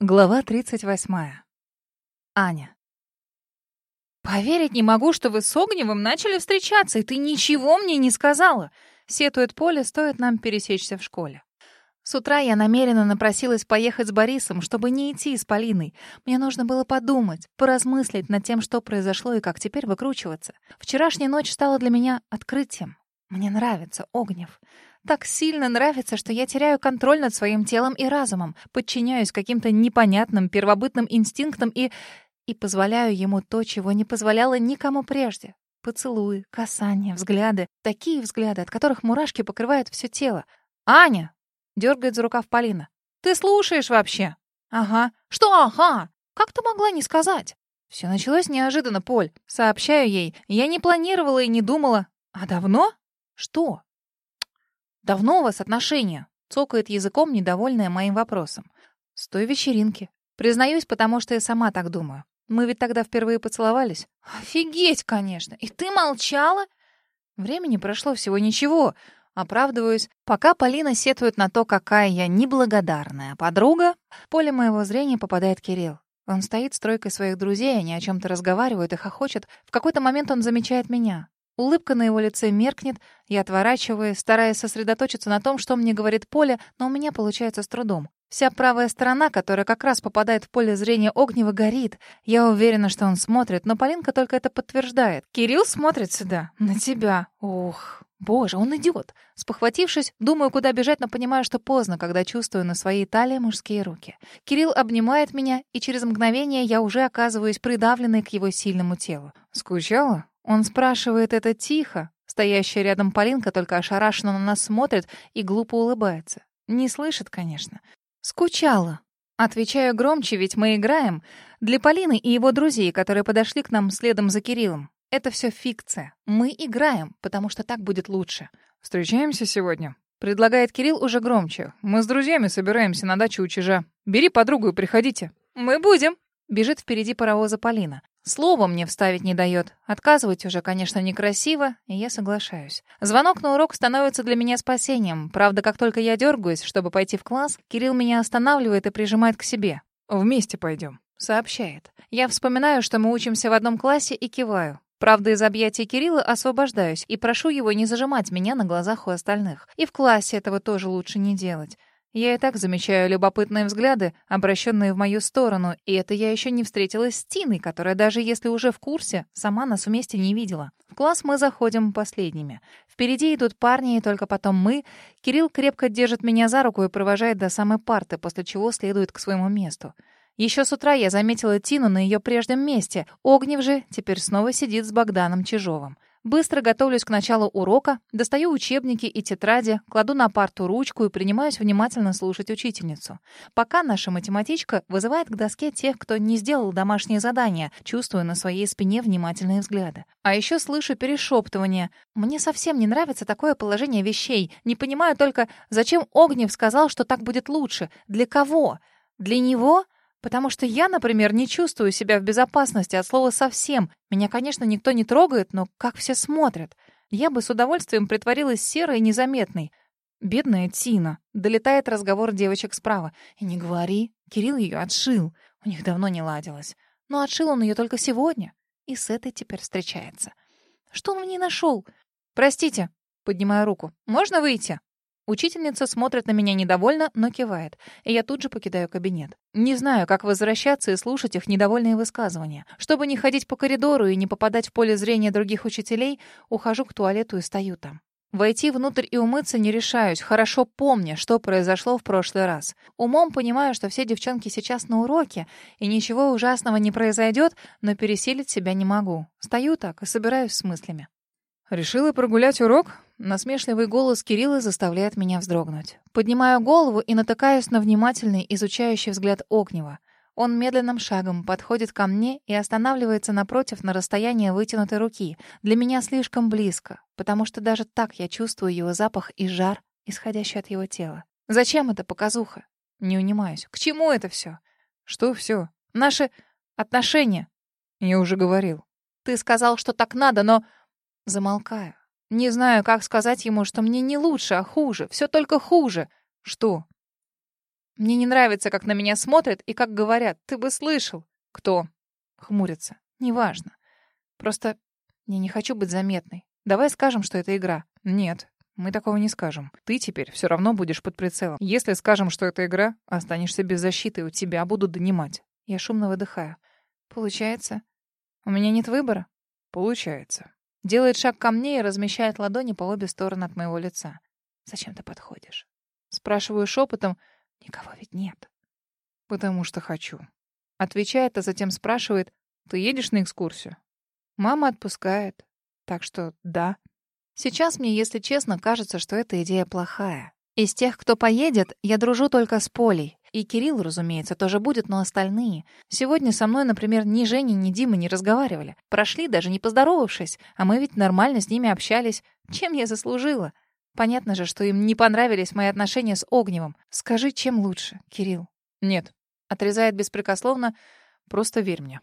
Глава 38. Аня. «Поверить не могу, что вы с Огневым начали встречаться, и ты ничего мне не сказала!» Сетует Поле, стоит нам пересечься в школе. С утра я намеренно напросилась поехать с Борисом, чтобы не идти с Полиной. Мне нужно было подумать, поразмыслить над тем, что произошло и как теперь выкручиваться. Вчерашняя ночь стала для меня открытием. Мне нравится Огнев. Так сильно нравится, что я теряю контроль над своим телом и разумом, подчиняюсь каким-то непонятным первобытным инстинктам и... и позволяю ему то, чего не позволяла никому прежде. Поцелуи, касания, взгляды. Такие взгляды, от которых мурашки покрывают все тело. «Аня!» — дергает за рукав Полина. «Ты слушаешь вообще?» «Ага». «Что ага? Как ты могла не сказать?» Все началось неожиданно, Поль. Сообщаю ей. Я не планировала и не думала. А давно? Что? «Давно у вас отношения?» — цокает языком, недовольная моим вопросом. «С той вечеринки. Признаюсь, потому что я сама так думаю. Мы ведь тогда впервые поцеловались». «Офигеть, конечно! И ты молчала?» Времени прошло всего ничего. Оправдываюсь. Пока Полина сетует на то, какая я неблагодарная подруга, в поле моего зрения попадает Кирилл. Он стоит с тройкой своих друзей, они о чем-то разговаривают и хохочут. В какой-то момент он замечает меня. Улыбка на его лице меркнет, я отворачиваюсь, стараясь сосредоточиться на том, что мне говорит Поле, но у меня получается с трудом. Вся правая сторона, которая как раз попадает в поле зрения Огнева, горит. Я уверена, что он смотрит, но Полинка только это подтверждает. Кирилл смотрит сюда, на тебя. Ух, боже, он идет. Спохватившись, думаю, куда бежать, но понимаю, что поздно, когда чувствую на своей талии мужские руки. Кирилл обнимает меня, и через мгновение я уже оказываюсь придавленной к его сильному телу. «Скучала?» Он спрашивает это тихо. Стоящая рядом Полинка только ошарашенно на нас смотрит и глупо улыбается. Не слышит, конечно. «Скучала». Отвечаю громче, ведь мы играем. Для Полины и его друзей, которые подошли к нам следом за Кириллом. Это все фикция. Мы играем, потому что так будет лучше. «Встречаемся сегодня?» Предлагает Кирилл уже громче. «Мы с друзьями собираемся на дачу у Чижа. Бери подругу и приходите». «Мы будем!» Бежит впереди паровоза Полина. Слово мне вставить не дает. Отказывать уже, конечно, некрасиво, и я соглашаюсь. Звонок на урок становится для меня спасением. Правда, как только я дергаюсь, чтобы пойти в класс, Кирилл меня останавливает и прижимает к себе. «Вместе пойдем», — сообщает. Я вспоминаю, что мы учимся в одном классе, и киваю. Правда, из объятий Кирилла освобождаюсь и прошу его не зажимать меня на глазах у остальных. И в классе этого тоже лучше не делать. Я и так замечаю любопытные взгляды, обращенные в мою сторону, и это я еще не встретилась с Тиной, которая даже если уже в курсе, сама нас вместе не видела. В класс мы заходим последними. Впереди идут парни, и только потом мы. Кирилл крепко держит меня за руку и провожает до самой парты, после чего следует к своему месту. Еще с утра я заметила Тину на ее прежнем месте. Огнев же теперь снова сидит с Богданом Чижовым. Быстро готовлюсь к началу урока, достаю учебники и тетради, кладу на парту ручку и принимаюсь внимательно слушать учительницу. Пока наша математичка вызывает к доске тех, кто не сделал домашнее задание, чувствуя на своей спине внимательные взгляды. А еще слышу перешептывание. Мне совсем не нравится такое положение вещей. Не понимаю только, зачем Огнев сказал, что так будет лучше. Для кого? Для него? Потому что я, например, не чувствую себя в безопасности от слова совсем. Меня, конечно, никто не трогает, но как все смотрят. Я бы с удовольствием притворилась серой и незаметной. Бедная Тина. Долетает разговор девочек справа. И не говори, Кирилл ее отшил. У них давно не ладилось. Но отшил он ее только сегодня. И с этой теперь встречается. Что он в ней нашел? Простите, поднимаю руку. Можно выйти? Учительница смотрит на меня недовольно, но кивает, и я тут же покидаю кабинет. Не знаю, как возвращаться и слушать их недовольные высказывания. Чтобы не ходить по коридору и не попадать в поле зрения других учителей, ухожу к туалету и стою там. Войти внутрь и умыться не решаюсь, хорошо помня, что произошло в прошлый раз. Умом понимаю, что все девчонки сейчас на уроке, и ничего ужасного не произойдет, но пересилить себя не могу. Стою так и собираюсь с мыслями. «Решила прогулять урок?» Насмешливый голос Кирилла заставляет меня вздрогнуть. Поднимаю голову и натыкаюсь на внимательный, изучающий взгляд Огнева. Он медленным шагом подходит ко мне и останавливается напротив на расстоянии вытянутой руки. Для меня слишком близко, потому что даже так я чувствую его запах и жар, исходящий от его тела. Зачем это показуха? Не унимаюсь. К чему это все? Что все? Наши отношения. Я уже говорил. Ты сказал, что так надо, но... Замолкаю. Не знаю, как сказать ему, что мне не лучше, а хуже. Все только хуже. Что? Мне не нравится, как на меня смотрят и как говорят. Ты бы слышал. Кто? Хмурится. Неважно. Просто я не хочу быть заметной. Давай скажем, что это игра. Нет, мы такого не скажем. Ты теперь все равно будешь под прицелом. Если скажем, что это игра, останешься без защиты, у тебя будут донимать. Я шумно выдыхаю. Получается, у меня нет выбора? Получается. Делает шаг ко мне и размещает ладони по обе стороны от моего лица. Зачем ты подходишь? Спрашиваю шепотом. Никого ведь нет. Потому что хочу. Отвечает, а затем спрашивает. Ты едешь на экскурсию? Мама отпускает. Так что да. Сейчас мне, если честно, кажется, что эта идея плохая. Из тех, кто поедет, я дружу только с Полей. И Кирилл, разумеется, тоже будет, но остальные. Сегодня со мной, например, ни Женя, ни Дима не разговаривали. Прошли, даже не поздоровавшись. А мы ведь нормально с ними общались. Чем я заслужила? Понятно же, что им не понравились мои отношения с Огневым. Скажи, чем лучше, Кирилл? Нет. Отрезает беспрекословно. Просто верь мне.